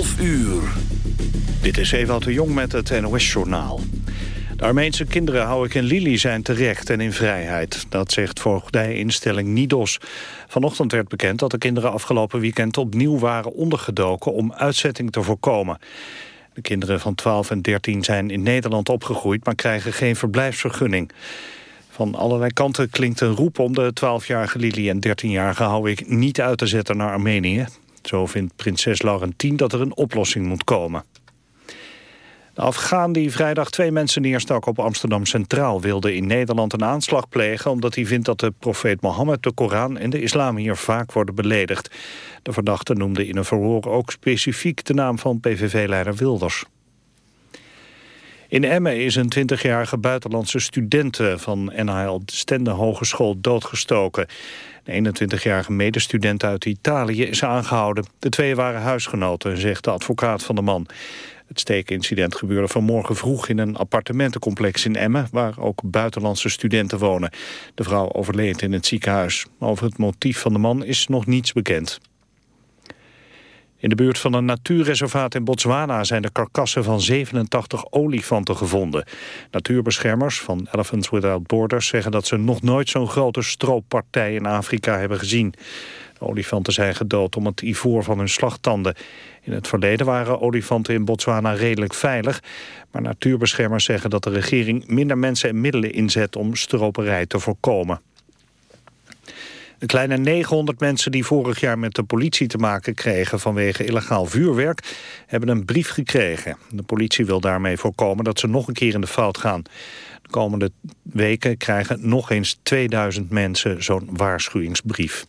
11 uur. Dit is Ewout de Jong met het NOS-journaal. De Armeense kinderen hou ik in Lili zijn terecht en in vrijheid. Dat zegt voogdijinstelling Nidos. Vanochtend werd bekend dat de kinderen afgelopen weekend opnieuw waren ondergedoken om uitzetting te voorkomen. De kinderen van 12 en 13 zijn in Nederland opgegroeid, maar krijgen geen verblijfsvergunning. Van allerlei kanten klinkt een roep om de 12-jarige Lili en 13-jarige hou ik niet uit te zetten naar Armenië. Zo vindt prinses Laurentien dat er een oplossing moet komen. De Afghaan die vrijdag twee mensen neerstak op Amsterdam Centraal... wilde in Nederland een aanslag plegen... omdat hij vindt dat de profeet Mohammed, de Koran en de islam hier vaak worden beledigd. De verdachte noemde in een verhoor ook specifiek de naam van PVV-leider Wilders. In Emmen is een 20-jarige buitenlandse student van NHL Stende Hogeschool doodgestoken. De 21-jarige medestudent uit Italië is aangehouden. De twee waren huisgenoten, zegt de advocaat van de man. Het steekincident gebeurde vanmorgen vroeg in een appartementencomplex in Emmen... waar ook buitenlandse studenten wonen. De vrouw overleed in het ziekenhuis. Over het motief van de man is nog niets bekend. In de buurt van een natuurreservaat in Botswana zijn de karkassen van 87 olifanten gevonden. Natuurbeschermers van Elephants Without Borders zeggen dat ze nog nooit zo'n grote strooppartij in Afrika hebben gezien. De olifanten zijn gedood om het ivoor van hun slagtanden. In het verleden waren olifanten in Botswana redelijk veilig, maar natuurbeschermers zeggen dat de regering minder mensen en middelen inzet om stroperij te voorkomen. De kleine 900 mensen die vorig jaar met de politie te maken kregen vanwege illegaal vuurwerk hebben een brief gekregen. De politie wil daarmee voorkomen dat ze nog een keer in de fout gaan. De komende weken krijgen nog eens 2000 mensen zo'n waarschuwingsbrief.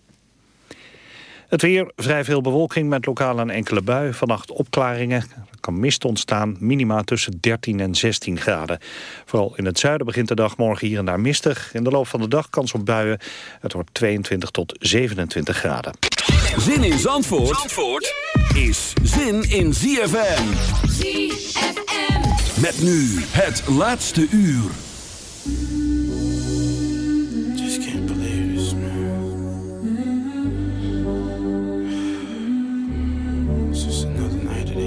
Het weer, vrij veel bewolking met lokaal een enkele bui. Vannacht opklaringen, er kan mist ontstaan, minima tussen 13 en 16 graden. Vooral in het zuiden begint de dag morgen hier en daar mistig. In de loop van de dag kans op buien. Het wordt 22 tot 27 graden. Zin in Zandvoort, Zandvoort is zin in ZFM. ZFM. Met nu het laatste uur.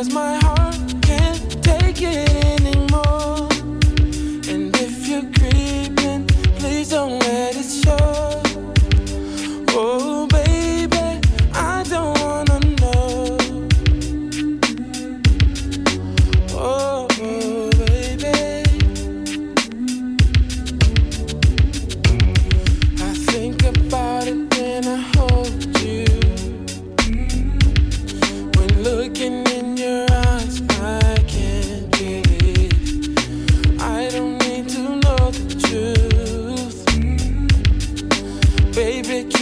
cause my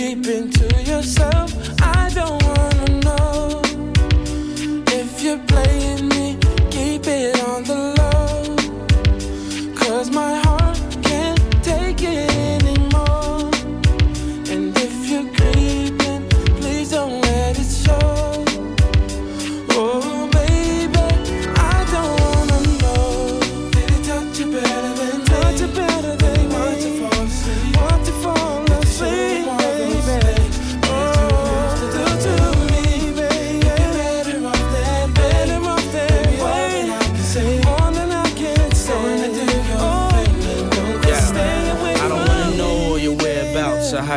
sleeping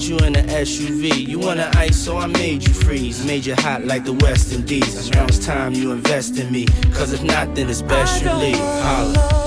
put you in an SUV. You want to ice, so I made you freeze. Made you hot like the West Indies. Now it's time you invest in me. Cause if not, then it's best you leave. Holla.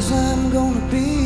I'm gonna be.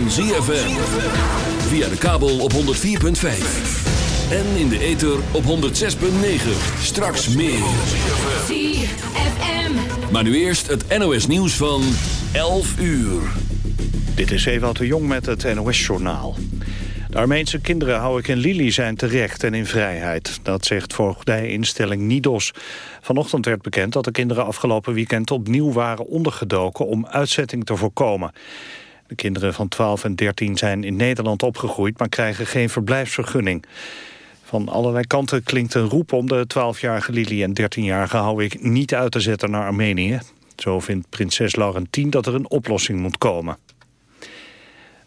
Van ZFM. Via de kabel op 104.5. En in de ether op 106.9. Straks meer. ZFM. Maar nu eerst het NOS nieuws van 11 uur. Dit is Ewout de Jong met het NOS-journaal. De Armeense kinderen Houik en Lili zijn terecht en in vrijheid. Dat zegt voogdijinstelling Nidos. Vanochtend werd bekend dat de kinderen afgelopen weekend opnieuw waren ondergedoken om uitzetting te voorkomen. De kinderen van 12 en 13 zijn in Nederland opgegroeid, maar krijgen geen verblijfsvergunning. Van allerlei kanten klinkt een roep om de 12-jarige Lili en 13-jarige Houik niet uit te zetten naar Armenië. Zo vindt prinses Laurentien dat er een oplossing moet komen.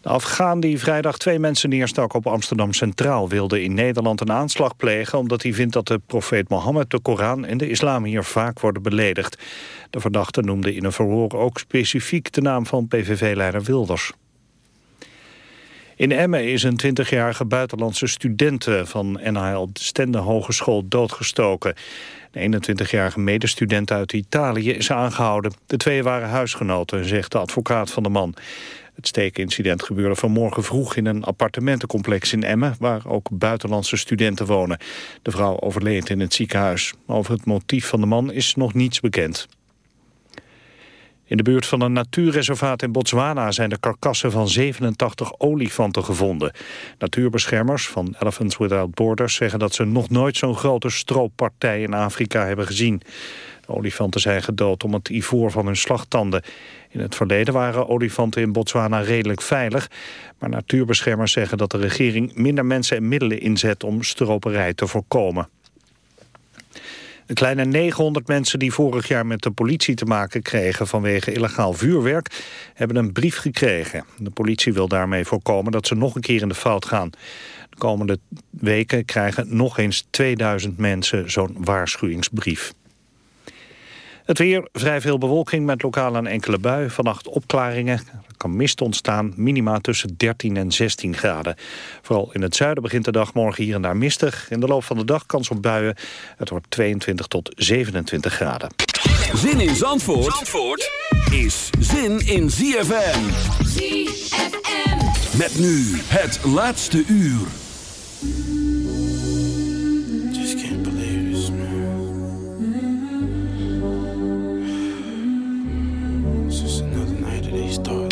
De Afghaan die vrijdag twee mensen neerstak op Amsterdam Centraal... wilde in Nederland een aanslag plegen... omdat hij vindt dat de profeet Mohammed, de Koran en de islam hier vaak worden beledigd. De verdachte noemde in een verhoor ook specifiek de naam van PVV-leider Wilders. In Emmen is een 20-jarige buitenlandse studente van NHL Stende Hogeschool doodgestoken. De 21-jarige medestudent uit Italië is aangehouden. De twee waren huisgenoten, zegt de advocaat van de man. Het steekincident gebeurde vanmorgen vroeg in een appartementencomplex in Emmen... waar ook buitenlandse studenten wonen. De vrouw overleed in het ziekenhuis. Over het motief van de man is nog niets bekend. In de buurt van een natuurreservaat in Botswana zijn de karkassen van 87 olifanten gevonden. Natuurbeschermers van Elephants Without Borders zeggen dat ze nog nooit zo'n grote strooppartij in Afrika hebben gezien. De olifanten zijn gedood om het ivoor van hun slagtanden. In het verleden waren olifanten in Botswana redelijk veilig, maar natuurbeschermers zeggen dat de regering minder mensen en middelen inzet om stroperij te voorkomen. Een kleine 900 mensen die vorig jaar met de politie te maken kregen vanwege illegaal vuurwerk, hebben een brief gekregen. De politie wil daarmee voorkomen dat ze nog een keer in de fout gaan. De komende weken krijgen nog eens 2000 mensen zo'n waarschuwingsbrief. Het weer, vrij veel bewolking met lokaal een enkele bui. Vannacht opklaringen. Er kan mist ontstaan, minima tussen 13 en 16 graden. Vooral in het zuiden begint de dag morgen hier en daar mistig. In de loop van de dag kans op buien. Het wordt 22 tot 27 graden. Zin in Zandvoort, Zandvoort is zin in ZFM. ZFM. Met nu het laatste uur. These thoughts.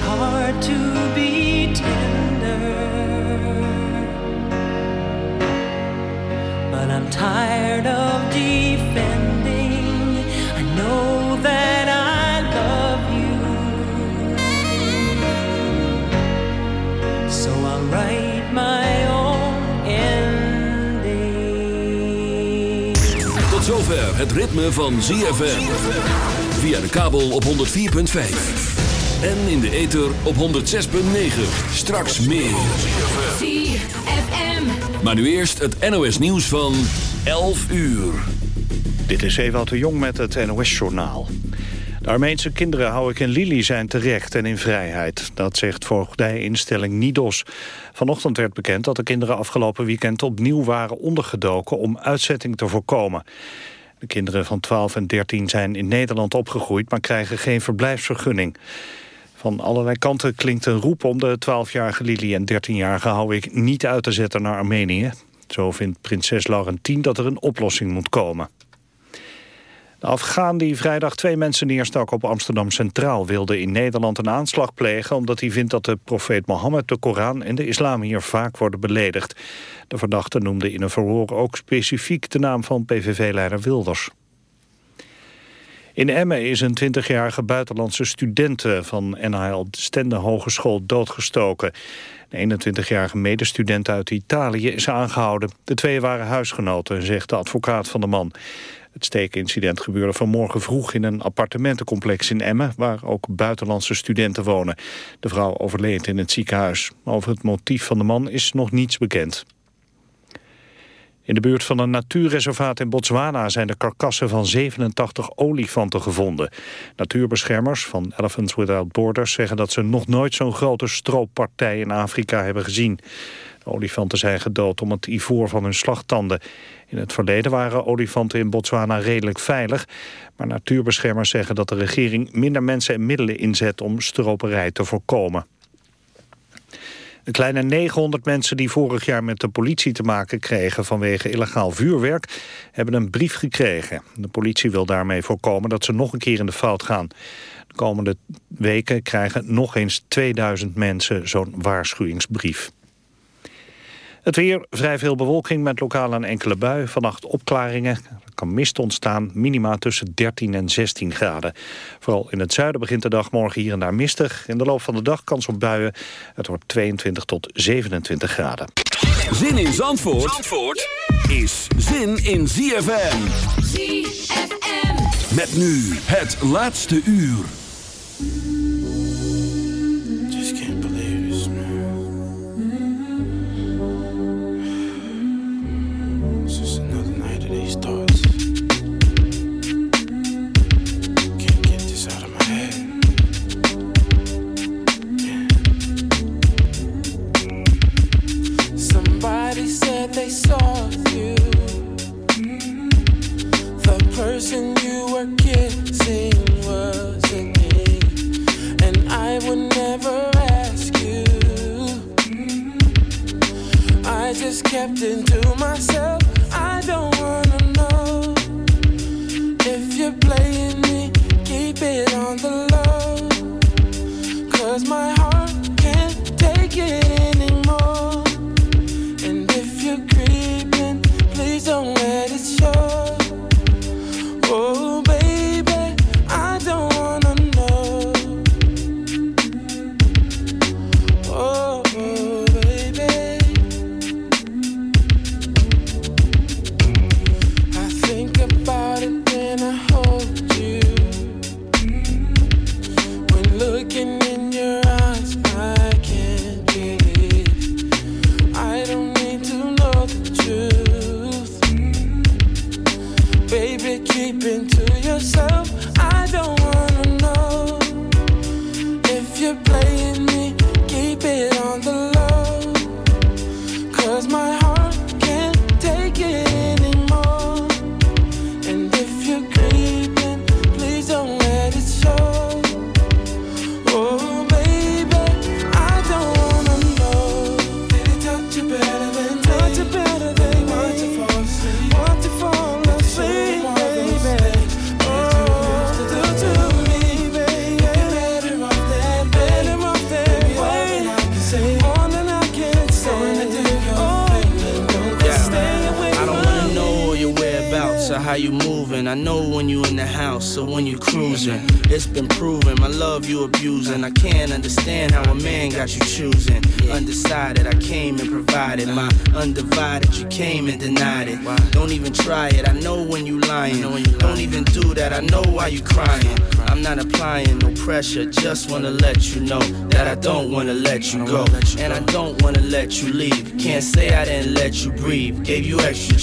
Hard to be tender, but I'm tired of depending I know that I love you, so I'll write my own ending. Tot zover het ritme van ZFM via de kabel op 104.5. En in de ether op 106.9. Straks meer. ZFM. Maar nu eerst het NOS nieuws van 11 uur. Dit is Ewout de Jong met het NOS-journaal. De Armeense kinderen Houik en Lili zijn terecht en in vrijheid. Dat zegt voogdijinstelling Nidos. Vanochtend werd bekend dat de kinderen afgelopen weekend opnieuw waren ondergedoken om uitzetting te voorkomen. De kinderen van 12 en 13 zijn in Nederland opgegroeid, maar krijgen geen verblijfsvergunning. Van allerlei kanten klinkt een roep om de 12-jarige Lili en 13-jarige Houik niet uit te zetten naar Armenië. Zo vindt prinses Laurentien dat er een oplossing moet komen. De Afghaan die vrijdag twee mensen neerstak op Amsterdam Centraal... wilde in Nederland een aanslag plegen... omdat hij vindt dat de profeet Mohammed, de Koran en de islam hier vaak worden beledigd. De verdachte noemde in een verhoor ook specifiek de naam van PVV-leider Wilders. In Emmen is een 20-jarige buitenlandse studente van NHL Stende Hogeschool doodgestoken. De 21-jarige medestudent uit Italië is aangehouden. De twee waren huisgenoten, zegt de advocaat van de man. Het steekincident gebeurde vanmorgen vroeg in een appartementencomplex in Emmen... waar ook buitenlandse studenten wonen. De vrouw overleed in het ziekenhuis. Over het motief van de man is nog niets bekend. In de buurt van een natuurreservaat in Botswana zijn de karkassen van 87 olifanten gevonden. Natuurbeschermers van Elephants Without Borders zeggen dat ze nog nooit zo'n grote strooppartij in Afrika hebben gezien. De olifanten zijn gedood om het ivoor van hun slagtanden. In het verleden waren olifanten in Botswana redelijk veilig, maar natuurbeschermers zeggen dat de regering minder mensen en middelen inzet om stroperij te voorkomen. De kleine 900 mensen die vorig jaar met de politie te maken kregen vanwege illegaal vuurwerk, hebben een brief gekregen. De politie wil daarmee voorkomen dat ze nog een keer in de fout gaan. De komende weken krijgen nog eens 2000 mensen zo'n waarschuwingsbrief. Het weer, vrij veel bewolking met lokaal een enkele bui. Vannacht opklaringen, er kan mist ontstaan, minima tussen 13 en 16 graden. Vooral in het zuiden begint de dag morgen hier en daar mistig. In de loop van de dag kans op buien. Het wordt 22 tot 27 graden. Zin in Zandvoort, Zandvoort is zin in ZFM. ZFM. Met nu het laatste uur. These thoughts. Can't get this out of my head. Somebody said they saw you. The person you were kissing wasn't me. And I would never ask you. I just kept it to myself. Playing me. Keep it on the low.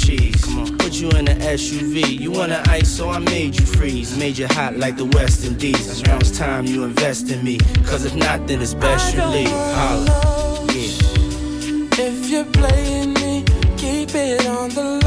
cheese. Put you in an SUV. You want an ice, so I made you freeze. Made you hot like the West Indies. Now it's time you invest in me. Cause if not, then it's best you leave. Holla. Yeah. If you're playing me, keep it on the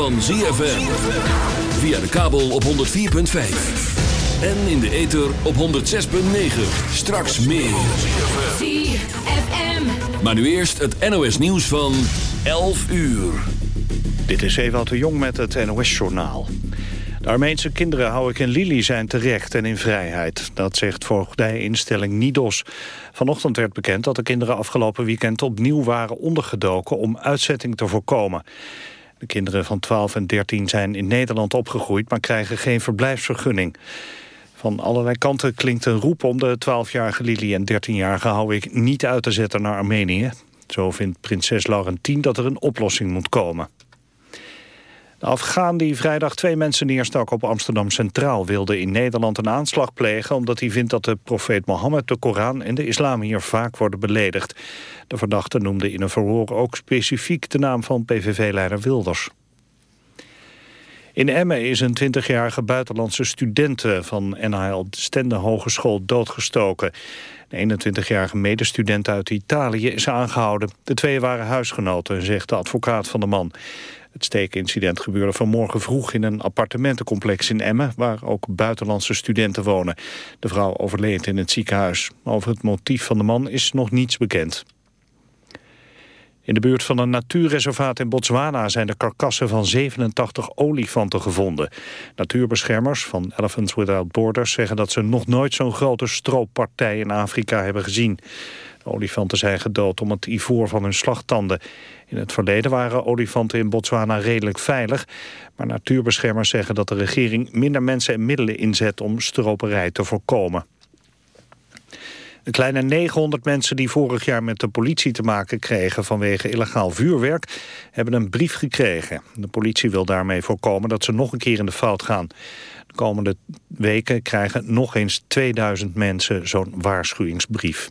van ZFM. Via de kabel op 104.5. En in de ether op 106.9. Straks meer. ZFM. Maar nu eerst het NOS nieuws van 11 uur. Dit is Ewout de Jong met het NOS-journaal. De Armeense kinderen Houik en Lili zijn terecht en in vrijheid. Dat zegt voogdijinstelling Nidos. Vanochtend werd bekend dat de kinderen afgelopen weekend opnieuw waren ondergedoken om uitzetting te voorkomen. De kinderen van 12 en 13 zijn in Nederland opgegroeid, maar krijgen geen verblijfsvergunning. Van allerlei kanten klinkt een roep om de 12-jarige Lili en 13-jarige Houik niet uit te zetten naar Armenië. Zo vindt prinses Laurentien dat er een oplossing moet komen. De Afghaan die vrijdag twee mensen neerstak op Amsterdam Centraal... wilde in Nederland een aanslag plegen... omdat hij vindt dat de profeet Mohammed, de Koran en de islam hier vaak worden beledigd. De verdachte noemde in een verhoor ook specifiek de naam van PVV-leider Wilders. In Emmen is een 20-jarige buitenlandse studente van NHL Stende Hogeschool doodgestoken. De 21-jarige medestudent uit Italië is aangehouden. De twee waren huisgenoten, zegt de advocaat van de man. Het steekincident gebeurde vanmorgen vroeg in een appartementencomplex in Emmen... waar ook buitenlandse studenten wonen. De vrouw overleed in het ziekenhuis. Over het motief van de man is nog niets bekend. In de buurt van een natuurreservaat in Botswana zijn de karkassen van 87 olifanten gevonden. Natuurbeschermers van Elephants Without Borders zeggen dat ze nog nooit zo'n grote strooppartij in Afrika hebben gezien. De olifanten zijn gedood om het ivoor van hun slagtanden. In het verleden waren olifanten in Botswana redelijk veilig, maar natuurbeschermers zeggen dat de regering minder mensen en middelen inzet om stroperij te voorkomen. Een kleine 900 mensen die vorig jaar met de politie te maken kregen vanwege illegaal vuurwerk, hebben een brief gekregen. De politie wil daarmee voorkomen dat ze nog een keer in de fout gaan. De komende weken krijgen nog eens 2000 mensen zo'n waarschuwingsbrief.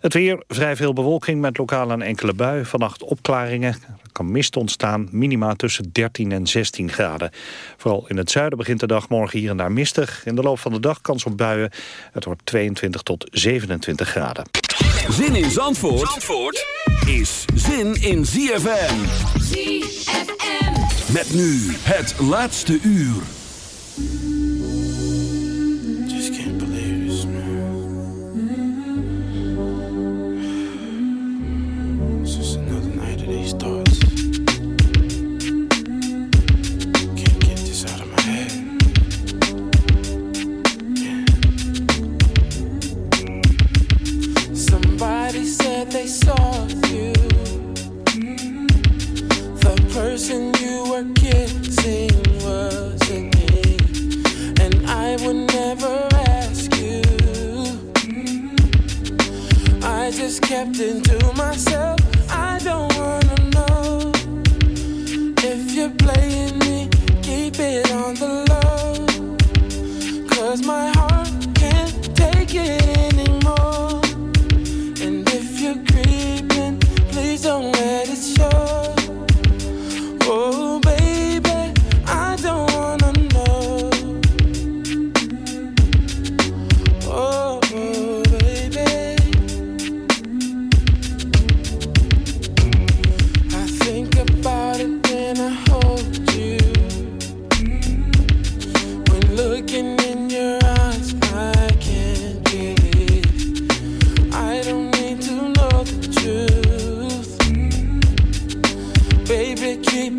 Het weer, vrij veel bewolking met lokaal een enkele bui. Vannacht opklaringen. Er kan mist ontstaan, minima tussen 13 en 16 graden. Vooral in het zuiden begint de dag morgen hier en daar mistig. In de loop van de dag kans op buien. Het wordt 22 tot 27 graden. Zin in Zandvoort, Zandvoort is zin in ZFM. ZFM. Met nu het laatste uur. Kissing wasn't me. And I would never ask you. I just kept it to myself.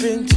into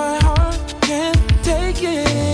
My heart can't take it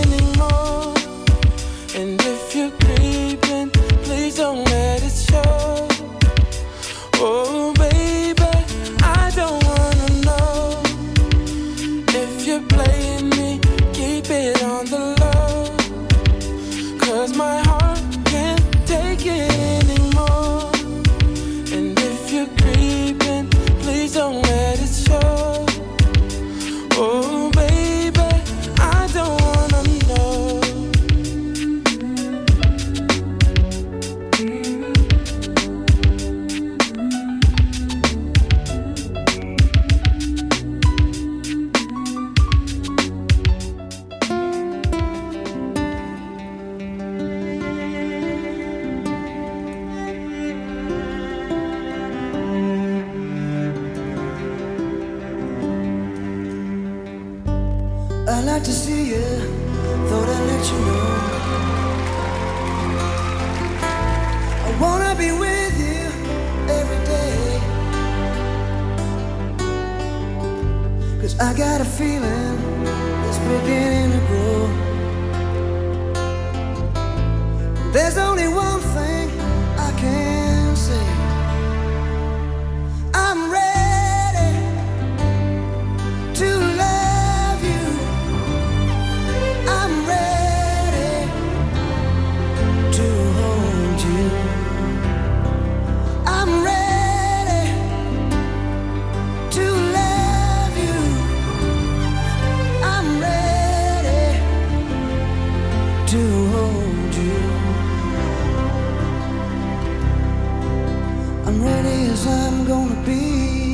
as I'm gonna be.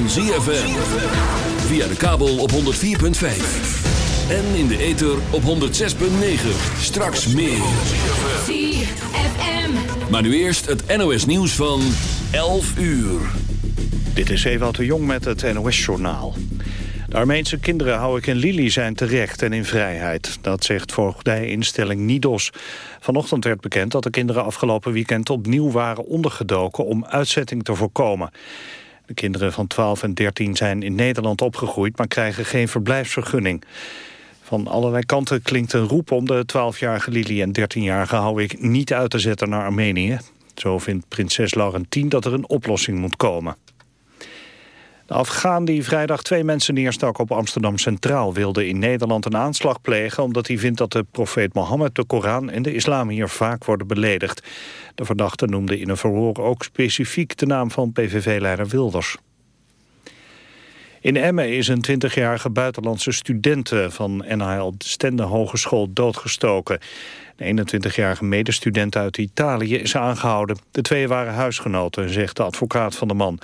Van ZFM. Via de kabel op 104.5. En in de ether op 106.9. Straks meer. ZFM. Maar nu eerst het NOS nieuws van 11 uur. Dit is Ewout de Jong met het NOS-journaal. De Armeense kinderen Houik en Lili zijn terecht en in vrijheid. Dat zegt voogdijinstelling Nidos. Vanochtend werd bekend dat de kinderen afgelopen weekend opnieuw waren ondergedoken om uitzetting te voorkomen. De kinderen van 12 en 13 zijn in Nederland opgegroeid, maar krijgen geen verblijfsvergunning. Van allerlei kanten klinkt een roep om de 12-jarige Lili en 13-jarige Houik niet uit te zetten naar Armenië. Zo vindt prinses Laurentien dat er een oplossing moet komen. De Afghaan die vrijdag twee mensen neerstak op Amsterdam Centraal... wilde in Nederland een aanslag plegen... omdat hij vindt dat de profeet Mohammed, de Koran en de islam hier vaak worden beledigd. De verdachte noemde in een verhoor ook specifiek de naam van PVV-leider Wilders. In Emmen is een 20-jarige buitenlandse student van NHL Stende Hogeschool doodgestoken. De 21-jarige medestudent uit Italië is aangehouden. De twee waren huisgenoten, zegt de advocaat van de man.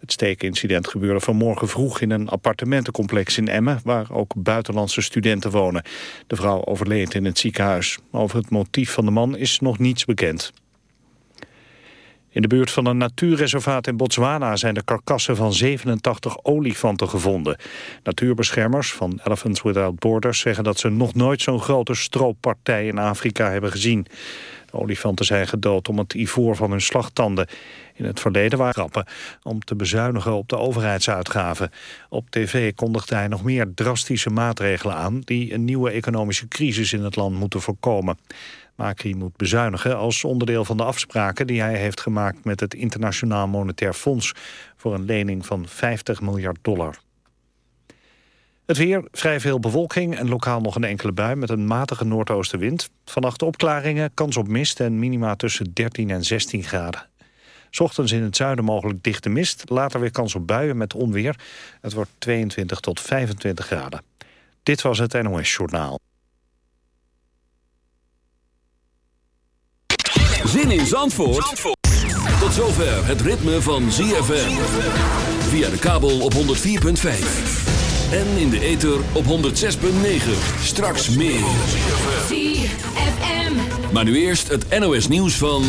Het steekincident gebeurde vanmorgen vroeg in een appartementencomplex in Emmen... waar ook buitenlandse studenten wonen. De vrouw overleed in het ziekenhuis. Over het motief van de man is nog niets bekend. In de buurt van een natuurreservaat in Botswana zijn de karkassen van 87 olifanten gevonden. Natuurbeschermers van Elephants Without Borders zeggen dat ze nog nooit zo'n grote strooppartij in Afrika hebben gezien. De olifanten zijn gedood om het ivoor van hun slagtanden. In het verleden waren grappen om te bezuinigen op de overheidsuitgaven. Op tv kondigde hij nog meer drastische maatregelen aan... die een nieuwe economische crisis in het land moeten voorkomen. Macri moet bezuinigen als onderdeel van de afspraken die hij heeft gemaakt met het Internationaal Monetair Fonds voor een lening van 50 miljard dollar. Het weer, vrij veel bewolking en lokaal nog een enkele bui met een matige noordoostenwind. Vannacht opklaringen, kans op mist en minima tussen 13 en 16 graden. 's Ochtends in het zuiden mogelijk dichte mist, later weer kans op buien met onweer. Het wordt 22 tot 25 graden. Dit was het NOS Journaal. Zin in Zandvoort, Tot zover het ritme van ZFM. Via de kabel op 104.5. En in de ether op 106.9. Straks meer. ZFM. Maar nu eerst het NOS nieuws van